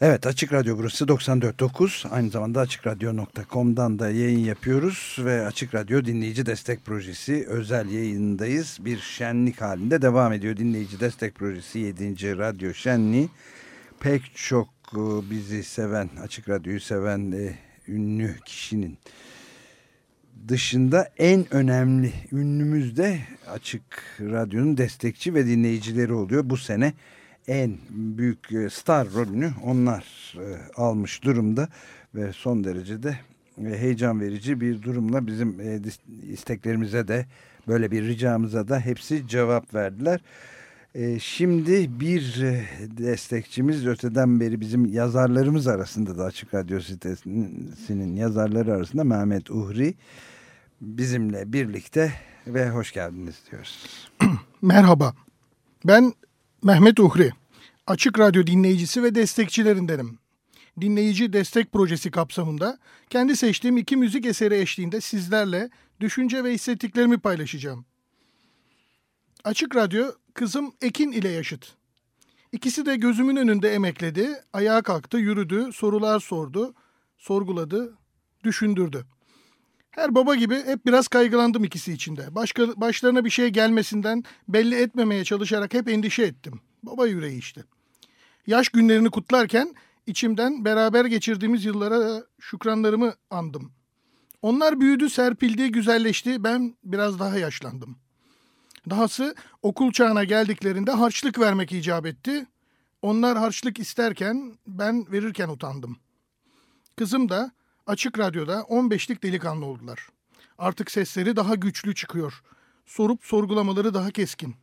Evet Açık Radyo burası 94.9 aynı zamanda açıkradyo.com'dan da yayın yapıyoruz ve Açık Radyo dinleyici destek projesi özel yayındayız. Bir şenlik halinde devam ediyor dinleyici destek projesi 7. Radyo Şenliği. Pek çok e, bizi seven Açık Radyo'yu seven e, ünlü kişinin dışında en önemli ünlümüz de Açık Radyo'nun destekçi ve dinleyicileri oluyor. Bu sene en büyük e, star rolünü onlar e, almış durumda ve son derece de e, heyecan verici bir durumla bizim isteklerimize de böyle bir ricamıza da hepsi cevap verdiler. Şimdi bir destekçimiz öteden beri bizim yazarlarımız arasında da Açık Radyo sitesinin yazarları arasında Mehmet Uhri bizimle birlikte ve hoş geldiniz diyoruz. Merhaba. Ben Mehmet Uhri. Açık Radyo dinleyicisi ve destekçilerindenim. Dinleyici Destek Projesi kapsamında kendi seçtiğim iki müzik eseri eşliğinde sizlerle düşünce ve hissettiklerimi paylaşacağım. Açık Radyo kızım Ekin ile yaşıt. İkisi de gözümün önünde emekledi, ayağa kalktı, yürüdü, sorular sordu, sorguladı, düşündürdü. Her baba gibi hep biraz kaygılandım ikisi içinde. Başka, başlarına bir şey gelmesinden belli etmemeye çalışarak hep endişe ettim. Baba yüreği işte. Yaş günlerini kutlarken içimden beraber geçirdiğimiz yıllara şükranlarımı andım. Onlar büyüdü, serpildi, güzelleşti. Ben biraz daha yaşlandım. Dahası okul çağına geldiklerinde harçlık vermek icap etti. Onlar harçlık isterken ben verirken utandım. Kızım da Açık Radyo'da 15'lik delikanlı oldular. Artık sesleri daha güçlü çıkıyor. Sorup sorgulamaları daha keskin.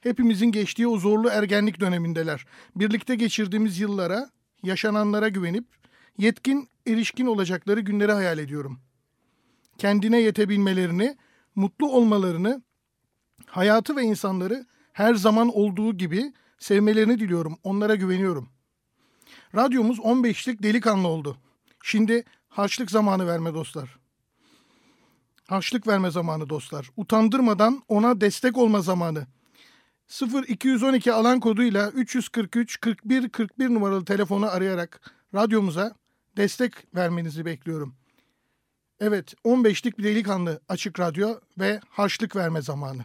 Hepimizin geçtiği o zorlu ergenlik dönemindeler. Birlikte geçirdiğimiz yıllara, yaşananlara güvenip yetkin, erişkin olacakları günleri hayal ediyorum. Kendine yetebilmelerini, mutlu olmalarını, hayatı ve insanları her zaman olduğu gibi sevmelerini diliyorum. Onlara güveniyorum. Radyomuz 15'lik delikanlı oldu. Şimdi Harçlık zamanı verme dostlar. Harçlık verme zamanı dostlar. Utandırmadan ona destek olma zamanı. 0212 alan koduyla 343 41 41 numaralı telefonu arayarak radyomuza destek vermenizi bekliyorum. Evet 15'lik bir delikanlı açık radyo ve harçlık verme zamanı.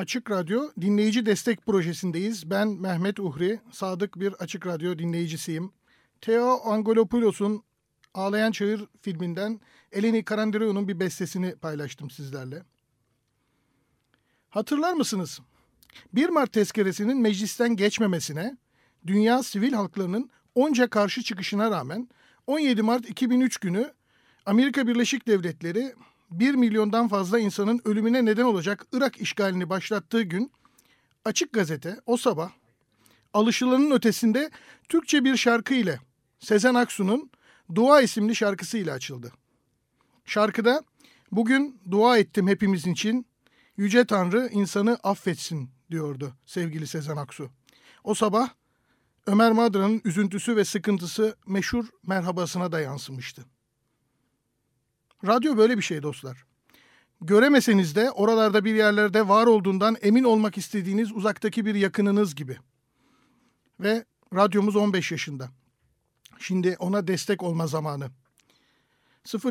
Açık Radyo dinleyici destek projesindeyiz. Ben Mehmet Uhri, sadık bir Açık Radyo dinleyicisiyim. Theo Angolopoulos'un Ağlayan Çağır filminden Eleni Karandiroyu'nun bir bestesini paylaştım sizlerle. Hatırlar mısınız? 1 Mart tezkeresinin meclisten geçmemesine, dünya sivil halklarının onca karşı çıkışına rağmen 17 Mart 2003 günü Amerika Birleşik Devletleri 1 milyondan fazla insanın ölümüne neden olacak Irak işgalini başlattığı gün Açık Gazete o sabah alışılanın ötesinde Türkçe bir şarkı ile Sezen Aksu'nun Dua isimli şarkısıyla açıldı. Şarkıda bugün dua ettim hepimiz için Yüce Tanrı insanı affetsin diyordu sevgili Sezen Aksu. O sabah Ömer Madra'nın üzüntüsü ve sıkıntısı meşhur merhabasına da yansımıştı. Radyo böyle bir şey dostlar. Göremeseniz de oralarda bir yerlerde var olduğundan emin olmak istediğiniz uzaktaki bir yakınınız gibi. Ve radyomuz 15 yaşında. Şimdi ona destek olma zamanı.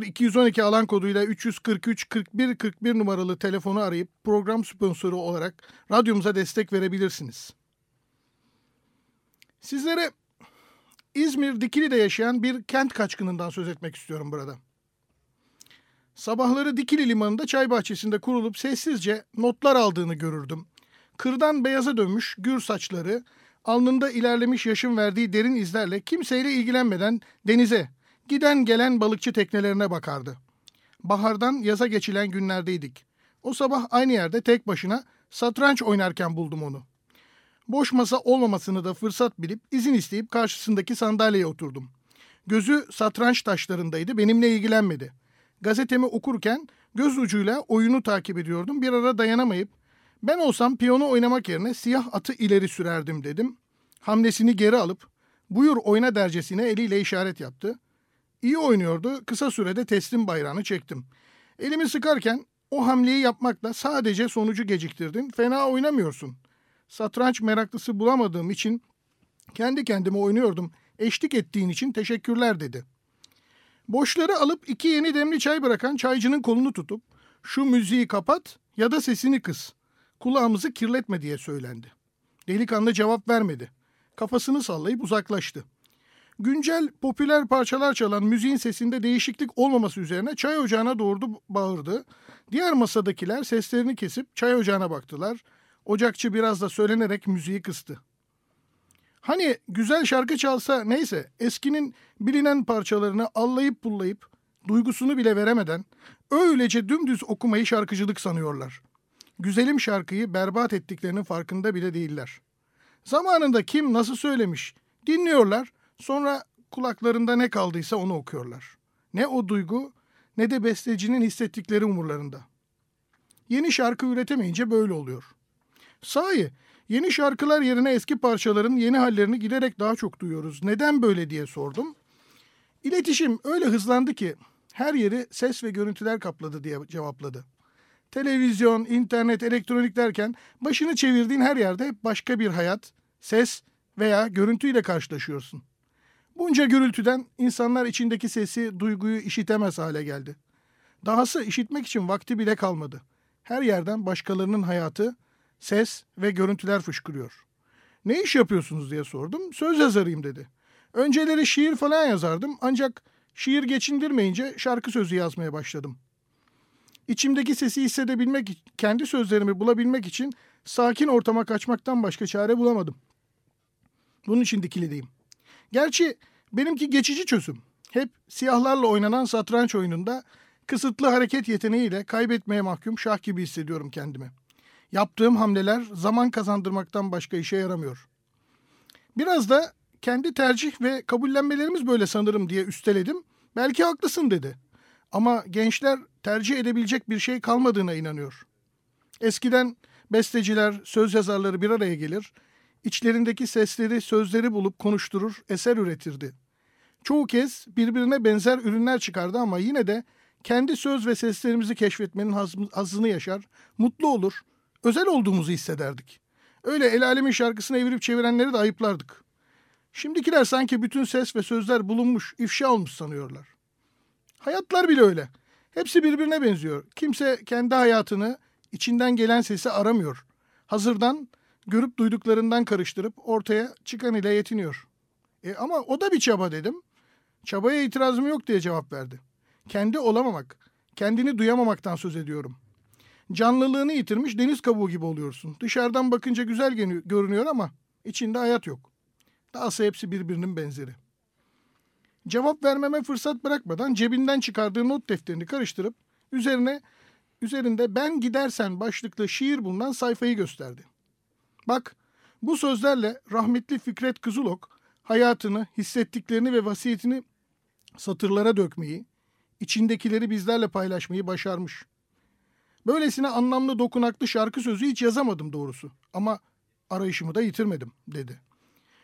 0212 alan koduyla 343 41 41 numaralı telefonu arayıp program sponsoru olarak radyomuza destek verebilirsiniz. Sizlere İzmir Dikili'de yaşayan bir kent kaçkınından söz etmek istiyorum burada. Sabahları Dikili Limanı'nda çay bahçesinde kurulup sessizce notlar aldığını görürdüm. Kırdan beyaza dönmüş gür saçları, alnında ilerlemiş yaşın verdiği derin izlerle kimseyle ilgilenmeden denize, giden gelen balıkçı teknelerine bakardı. Bahardan yaza geçilen günlerdeydik. O sabah aynı yerde tek başına satranç oynarken buldum onu. Boş masa olmamasını da fırsat bilip izin isteyip karşısındaki sandalyeye oturdum. Gözü satranç taşlarındaydı, benimle ilgilenmedi. Gazetemi okurken göz ucuyla oyunu takip ediyordum. Bir ara dayanamayıp ben olsam piyonu oynamak yerine siyah atı ileri sürerdim dedim. Hamlesini geri alıp buyur oyna dercesine eliyle işaret yaptı. İyi oynuyordu. Kısa sürede teslim bayrağını çektim. Elimi sıkarken o hamleyi yapmakla sadece sonucu geciktirdin. Fena oynamıyorsun. Satranç meraklısı bulamadığım için kendi kendime oynuyordum. Eşlik ettiğin için teşekkürler dedi. Boşları alıp iki yeni demli çay bırakan çaycının kolunu tutup şu müziği kapat ya da sesini kıs. Kulağımızı kirletme diye söylendi. Delikanlı cevap vermedi. Kafasını sallayıp uzaklaştı. Güncel popüler parçalar çalan müziğin sesinde değişiklik olmaması üzerine çay ocağına doğru bağırdı. Diğer masadakiler seslerini kesip çay ocağına baktılar. Ocakçı biraz da söylenerek müziği kıstı. Hani güzel şarkı çalsa neyse eskinin bilinen parçalarını allayıp pullayıp duygusunu bile veremeden öylece dümdüz okumayı şarkıcılık sanıyorlar. Güzelim şarkıyı berbat ettiklerinin farkında bile değiller. Zamanında kim nasıl söylemiş dinliyorlar sonra kulaklarında ne kaldıysa onu okuyorlar. Ne o duygu ne de bestecinin hissettikleri umurlarında. Yeni şarkı üretemeyince böyle oluyor. Sahi Yeni şarkılar yerine eski parçaların yeni hallerini giderek daha çok duyuyoruz. Neden böyle diye sordum. İletişim öyle hızlandı ki her yeri ses ve görüntüler kapladı diye cevapladı. Televizyon, internet, elektronik derken başını çevirdiğin her yerde başka bir hayat, ses veya görüntüyle karşılaşıyorsun. Bunca gürültüden insanlar içindeki sesi, duyguyu işitemez hale geldi. Dahası işitmek için vakti bile kalmadı. Her yerden başkalarının hayatı, ses ve görüntüler fışkırıyor. Ne iş yapıyorsunuz diye sordum. Söz yazarıyım dedi. Önceleri şiir falan yazardım ancak şiir geçindirmeyince şarkı sözü yazmaya başladım. İçimdeki sesi hissedebilmek, kendi sözlerimi bulabilmek için sakin ortama kaçmaktan başka çare bulamadım. Bunun için dikilideyim. Gerçi benimki geçici çözüm. Hep siyahlarla oynanan satranç oyununda kısıtlı hareket yeteneğiyle kaybetmeye mahkum şah gibi hissediyorum kendimi. Yaptığım hamleler zaman kazandırmaktan başka işe yaramıyor. Biraz da kendi tercih ve kabullenmelerimiz böyle sanırım diye üsteledim. Belki haklısın dedi. Ama gençler tercih edebilecek bir şey kalmadığına inanıyor. Eskiden besteciler, söz yazarları bir araya gelir, içlerindeki sesleri, sözleri bulup konuşturur, eser üretirdi. Çoğu kez birbirine benzer ürünler çıkardı ama yine de kendi söz ve seslerimizi keşfetmenin hazını yaşar, mutlu olur, özel olduğumuzu hissederdik. Öyle el alemin şarkısını evirip çevirenleri de ayıplardık. Şimdikiler sanki bütün ses ve sözler bulunmuş, ifşa olmuş sanıyorlar. Hayatlar bile öyle. Hepsi birbirine benziyor. Kimse kendi hayatını, içinden gelen sesi aramıyor. Hazırdan, görüp duyduklarından karıştırıp ortaya çıkan ile yetiniyor. E ama o da bir çaba dedim. Çabaya itirazım yok diye cevap verdi. Kendi olamamak, kendini duyamamaktan söz ediyorum.'' Canlılığını yitirmiş deniz kabuğu gibi oluyorsun. Dışarıdan bakınca güzel görünüyor ama içinde hayat yok. Dahası hepsi birbirinin benzeri. Cevap vermeme fırsat bırakmadan cebinden çıkardığı not defterini karıştırıp üzerine üzerinde ben gidersen başlıklı şiir bulunan sayfayı gösterdi. Bak bu sözlerle rahmetli Fikret Kızılok hayatını, hissettiklerini ve vasiyetini satırlara dökmeyi, içindekileri bizlerle paylaşmayı başarmış. Böylesine anlamlı dokunaklı şarkı sözü hiç yazamadım doğrusu ama arayışımı da yitirmedim dedi.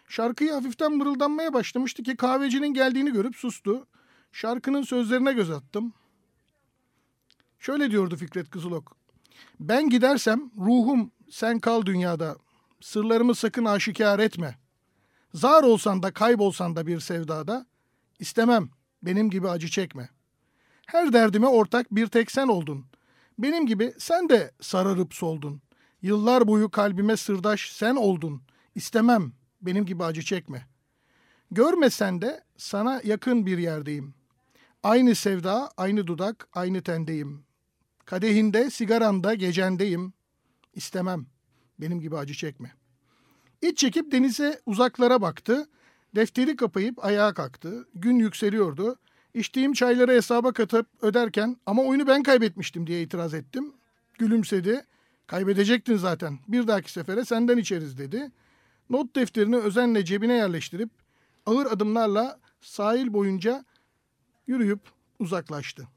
Şarkıyı hafiften mırıldanmaya başlamıştı ki kahvecinin geldiğini görüp sustu. Şarkının sözlerine göz attım. Şöyle diyordu Fikret Kızılok. Ben gidersem ruhum sen kal dünyada. Sırlarımı sakın aşikar etme. Zar olsan da kaybolsan da bir sevdada. istemem benim gibi acı çekme. Her derdime ortak bir tek sen oldun. Benim gibi sen de sararıp soldun. Yıllar boyu kalbime sırdaş sen oldun. İstemem benim gibi acı çekme. Görmesen de sana yakın bir yerdeyim. Aynı sevda, aynı dudak, aynı tendeyim. Kadehinde, sigaranda, gecendeyim. İstemem. Benim gibi acı çekme. İç çekip denize uzaklara baktı. Defteri kapayıp ayağa kalktı. Gün yükseliyordu. İçtiğim çayları hesaba katıp öderken ama oyunu ben kaybetmiştim diye itiraz ettim. Gülümsedi. Kaybedecektin zaten. Bir dahaki sefere senden içeriz dedi. Not defterini özenle cebine yerleştirip ağır adımlarla sahil boyunca yürüyüp uzaklaştı.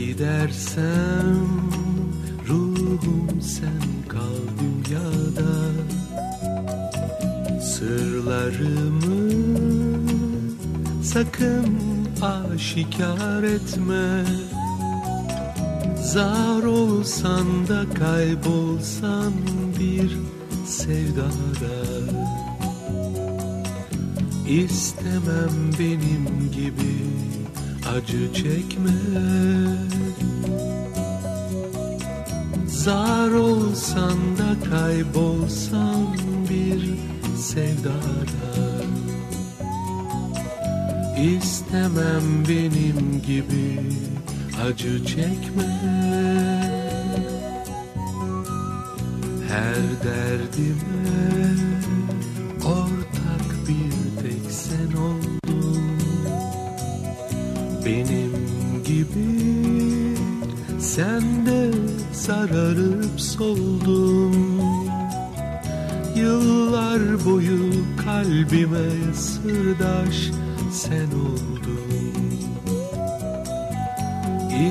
Gidersem ruhum sen kal dünyada. Sırlarımı sakın aşikar etme. Zar olsan da kaybolsan bir sevdada. İstemem benim gibi acı çekme. Zar olsan da kaybolsan bir sevdada. İstemem benim gibi acı çekme. Her derdime sen de sararıp soldum Yıllar boyu kalbime sırdaş sen oldun.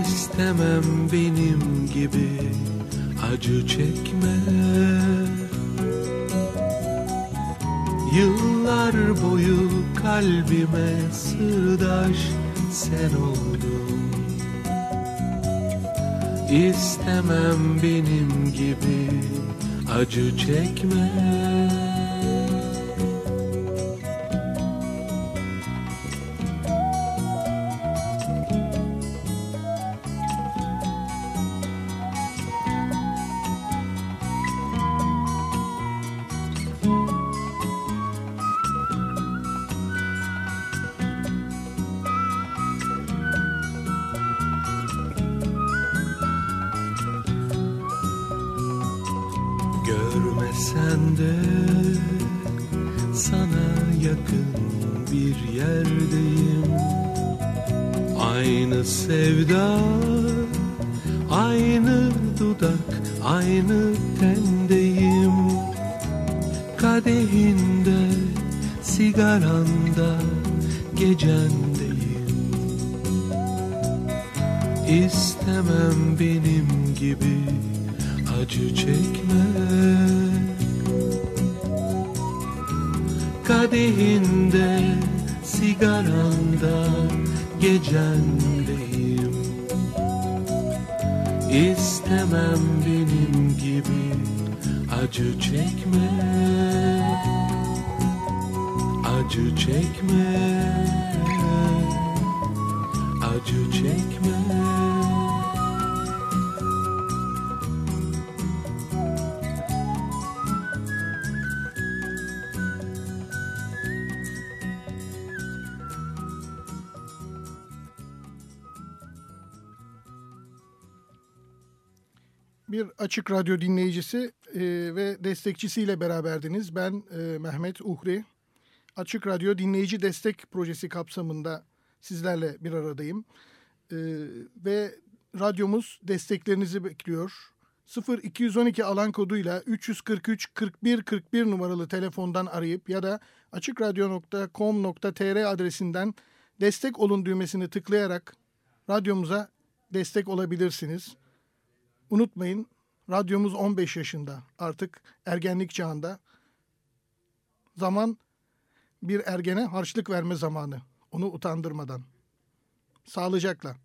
İstemem benim gibi acı çekme. Yıllar boyu kalbime sırdaş sen oldun İstemem benim gibi acı çekme Görmesen de sana yakın bir yerdeyim. Aynı sevda, aynı dudak, aynı tendeyim. Kadehinde, sigaranda, gecendeyim. İstemem benim gibi acı çekme Kadehinde, sigaranda, gecendeyim İstemem benim gibi acı çekme Acı çekme acı çekme Bir Açık Radyo dinleyicisi e, ve destekçisiyle beraberdiniz. Ben e, Mehmet Uhri. Açık Radyo Dinleyici Destek Projesi kapsamında sizlerle bir aradayım. E, ve radyomuz desteklerinizi bekliyor. 0212 alan koduyla 343 41 41 numaralı telefondan arayıp ya da açıkradyo.com.tr adresinden destek olun düğmesini tıklayarak radyomuza destek olabilirsiniz. Unutmayın radyomuz 15 yaşında artık ergenlik çağında. Zaman bir ergene harçlık verme zamanı onu utandırmadan. Sağlıcakla.